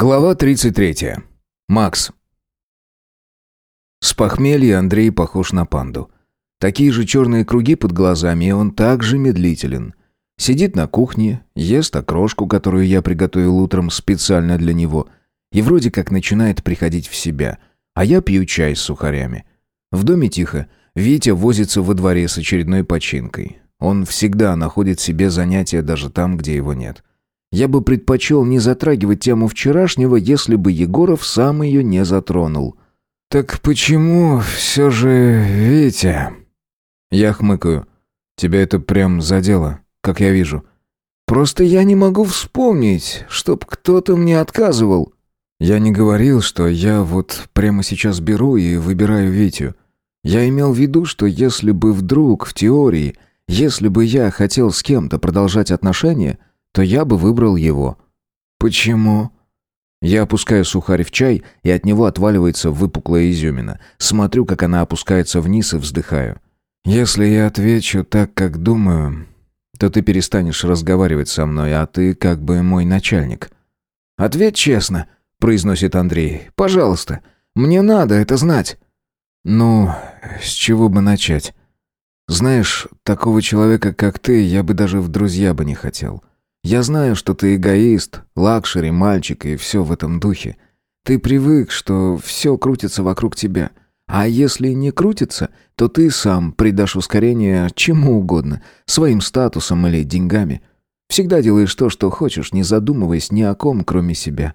Глава 33. Макс. С похмелья Андрей похож на панду. Такие же черные круги под глазами, и он также медлителен. Сидит на кухне, ест окрошку, которую я приготовил утром специально для него, и вроде как начинает приходить в себя, а я пью чай с сухарями. В доме тихо, Витя возится во дворе с очередной починкой. Он всегда находит себе занятия даже там, где его нет. Я бы предпочел не затрагивать тему вчерашнего, если бы Егоров сам ее не затронул. «Так почему все же Витя?» Я хмыкаю. «Тебя это прям задело, как я вижу». «Просто я не могу вспомнить, чтоб кто-то мне отказывал». «Я не говорил, что я вот прямо сейчас беру и выбираю Витю. Я имел в виду, что если бы вдруг, в теории, если бы я хотел с кем-то продолжать отношения, то я бы выбрал его. Почему? Я опускаю сухарь в чай, и от него отваливается выпуклая изюмина. Смотрю, как она опускается вниз и вздыхаю. Если я отвечу так, как думаю, то ты перестанешь разговаривать со мной, а ты как бы мой начальник. Ответь честно, произносит Андрей. Пожалуйста, мне надо это знать. Ну, с чего бы начать? Знаешь, такого человека, как ты, я бы даже в друзья бы не хотел. Я знаю, что ты эгоист, лакшери-мальчик и все в этом духе. Ты привык, что все крутится вокруг тебя. А если не крутится, то ты сам придашь ускорение чему угодно, своим статусом или деньгами. Всегда делаешь то, что хочешь, не задумываясь ни о ком, кроме себя.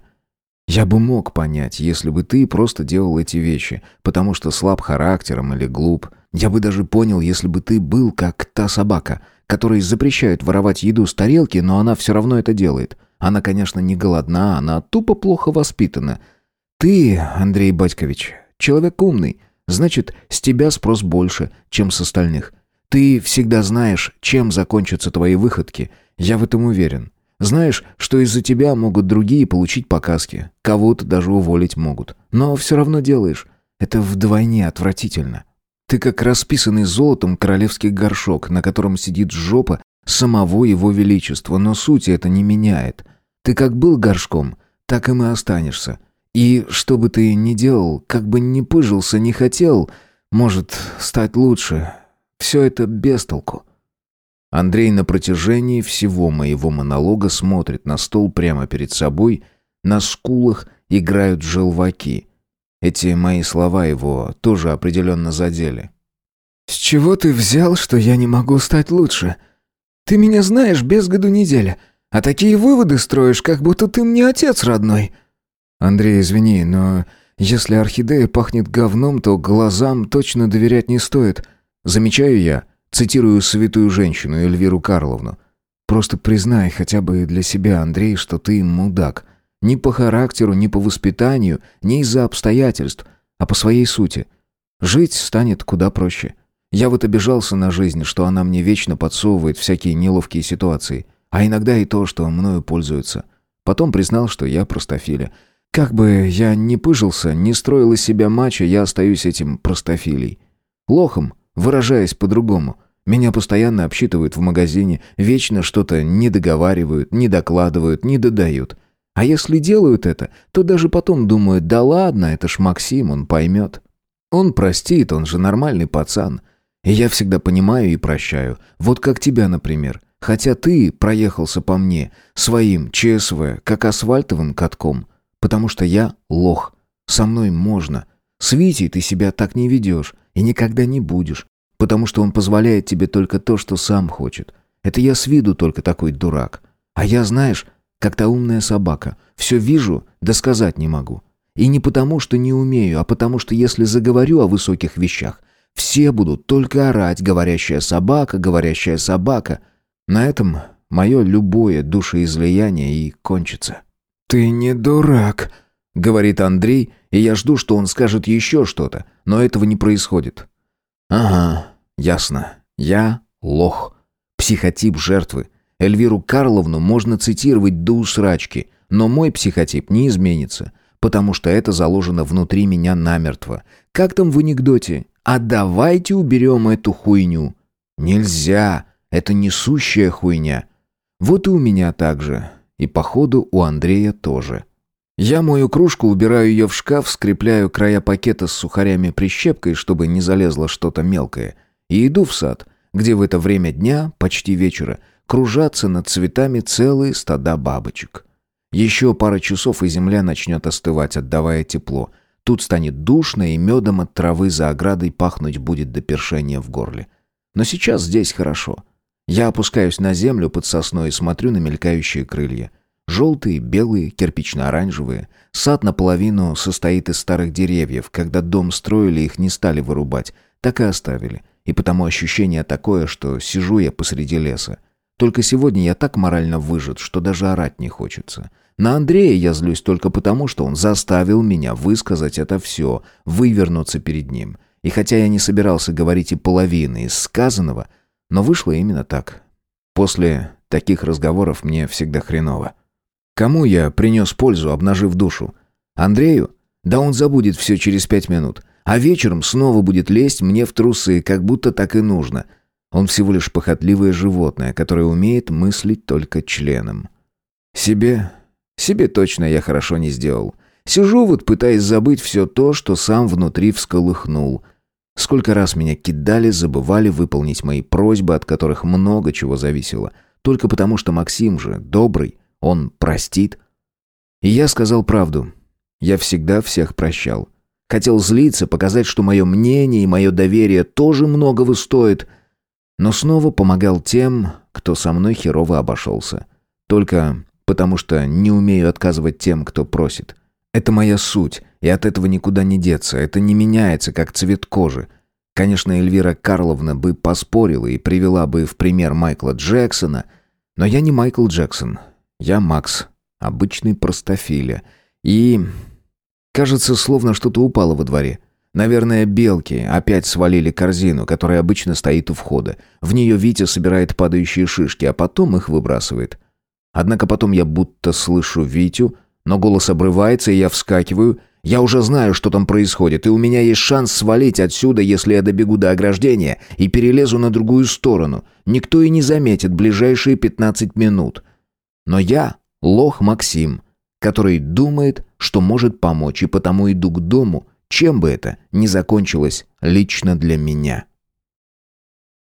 Я бы мог понять, если бы ты просто делал эти вещи, потому что слаб характером или глуп. Я бы даже понял, если бы ты был как та собака — которые запрещают воровать еду с тарелки, но она все равно это делает. Она, конечно, не голодна, она тупо плохо воспитана. Ты, Андрей Батькович, человек умный, значит, с тебя спрос больше, чем с остальных. Ты всегда знаешь, чем закончатся твои выходки. Я в этом уверен. Знаешь, что из-за тебя могут другие получить показки, кого-то даже уволить могут. Но все равно делаешь. Это вдвойне отвратительно. Ты как расписанный золотом королевский горшок, на котором сидит жопа самого его величества, но сути это не меняет. Ты как был горшком, так и останешься. И что бы ты ни делал, как бы ни пыжился, не хотел, может стать лучше. Все это без толку. Андрей на протяжении всего моего монолога смотрит на стол прямо перед собой, на скулах играют желваки — эти мои слова его тоже определенно задели. «С чего ты взял, что я не могу стать лучше? Ты меня знаешь без году неделя, а такие выводы строишь, как будто ты мне отец родной». «Андрей, извини, но если орхидея пахнет говном, то глазам точно доверять не стоит. Замечаю я, цитирую святую женщину Эльвиру Карловну. Просто признай хотя бы для себя, Андрей, что ты мудак. Ни по характеру, ни по воспитанию, ни из-за обстоятельств, а по своей сути. Жить станет куда проще. Я вот обижался на жизнь, что она мне вечно подсовывает всякие неловкие ситуации, а иногда и то, что мною пользуются. Потом признал, что я простофиля. Как бы я ни пыжился, не строил из себя мачо, я остаюсь этим простофилей. Лохом, выражаясь по-другому. Меня постоянно обсчитывают в магазине, вечно что-то не договаривают, не докладывают, не додают. А если делают это, то даже потом думают, да ладно, это ж Максим, он поймет. Он простит, он же нормальный пацан. И я всегда понимаю и прощаю. Вот как тебя, например. Хотя ты проехался по мне своим ЧСВ, как асфальтовым катком. Потому что я лох. Со мной можно. С Витей ты себя так не ведешь. И никогда не будешь. Потому что он позволяет тебе только то, что сам хочет. Это я с виду только такой дурак. А я, знаешь, как та умная собака. Все вижу, да сказать не могу. И не потому, что не умею, а потому, что если заговорю о высоких вещах, все будут только орать «говорящая собака, говорящая собака». На этом мое любое душеизлияние и кончится. «Ты не дурак», — говорит Андрей, и я жду, что он скажет еще что-то, но этого не происходит. «Ага, ясно. Я лох. Психотип жертвы. Эльвиру Карловну можно цитировать до усрачки, но мой психотип не изменится, потому что это заложено внутри меня намертво. Как там в анекдоте? «А давайте уберем эту хуйню». Нельзя, это несущая хуйня. Вот и у меня так же. И походу у Андрея тоже. Я мою кружку, убираю ее в шкаф, скрепляю края пакета с сухарями прищепкой, чтобы не залезло что-то мелкое, и иду в сад, где в это время дня, почти вечера, кружатся над цветами целые стада бабочек. Еще пара часов, и земля начнет остывать, отдавая тепло. Тут станет душно, и медом от травы за оградой пахнуть будет до першения в горле. Но сейчас здесь хорошо. Я опускаюсь на землю под сосной и смотрю на мелькающие крылья. Желтые, белые, кирпично-оранжевые. Сад наполовину состоит из старых деревьев. Когда дом строили, их не стали вырубать. Так и оставили. И потому ощущение такое, что сижу я посреди леса. Только сегодня я так морально выжат, что даже орать не хочется. На Андрея я злюсь только потому, что он заставил меня высказать это все, вывернуться перед ним. И хотя я не собирался говорить и половины из сказанного, но вышло именно так. После таких разговоров мне всегда хреново. Кому я принес пользу, обнажив душу? Андрею? Да он забудет все через пять минут. А вечером снова будет лезть мне в трусы, как будто так и нужно. Он всего лишь похотливое животное, которое умеет мыслить только членом. Себе... Себе точно я хорошо не сделал. Сижу вот, пытаясь забыть все то, что сам внутри всколыхнул. Сколько раз меня кидали, забывали выполнить мои просьбы, от которых много чего зависело. Только потому, что Максим же добрый, он простит. И я сказал правду. Я всегда всех прощал. Хотел злиться, показать, что мое мнение и мое доверие тоже многого стоит. Но снова помогал тем, кто со мной херово обошелся. Только потому что не умею отказывать тем, кто просит. Это моя суть, и от этого никуда не деться. Это не меняется, как цвет кожи. Конечно, Эльвира Карловна бы поспорила и привела бы в пример Майкла Джексона, но я не Майкл Джексон. Я Макс, обычный простофиля. И... Кажется, словно что-то упало во дворе. Наверное, белки опять свалили корзину, которая обычно стоит у входа. В нее Витя собирает падающие шишки, а потом их выбрасывает. Однако потом я будто слышу Витю, но голос обрывается, и я вскакиваю. Я уже знаю, что там происходит, и у меня есть шанс свалить отсюда, если я добегу до ограждения и перелезу на другую сторону. Никто и не заметит ближайшие 15 минут. Но я лох Максим, который думает, что может помочь, и потому иду к дому, чем бы это ни закончилось лично для меня.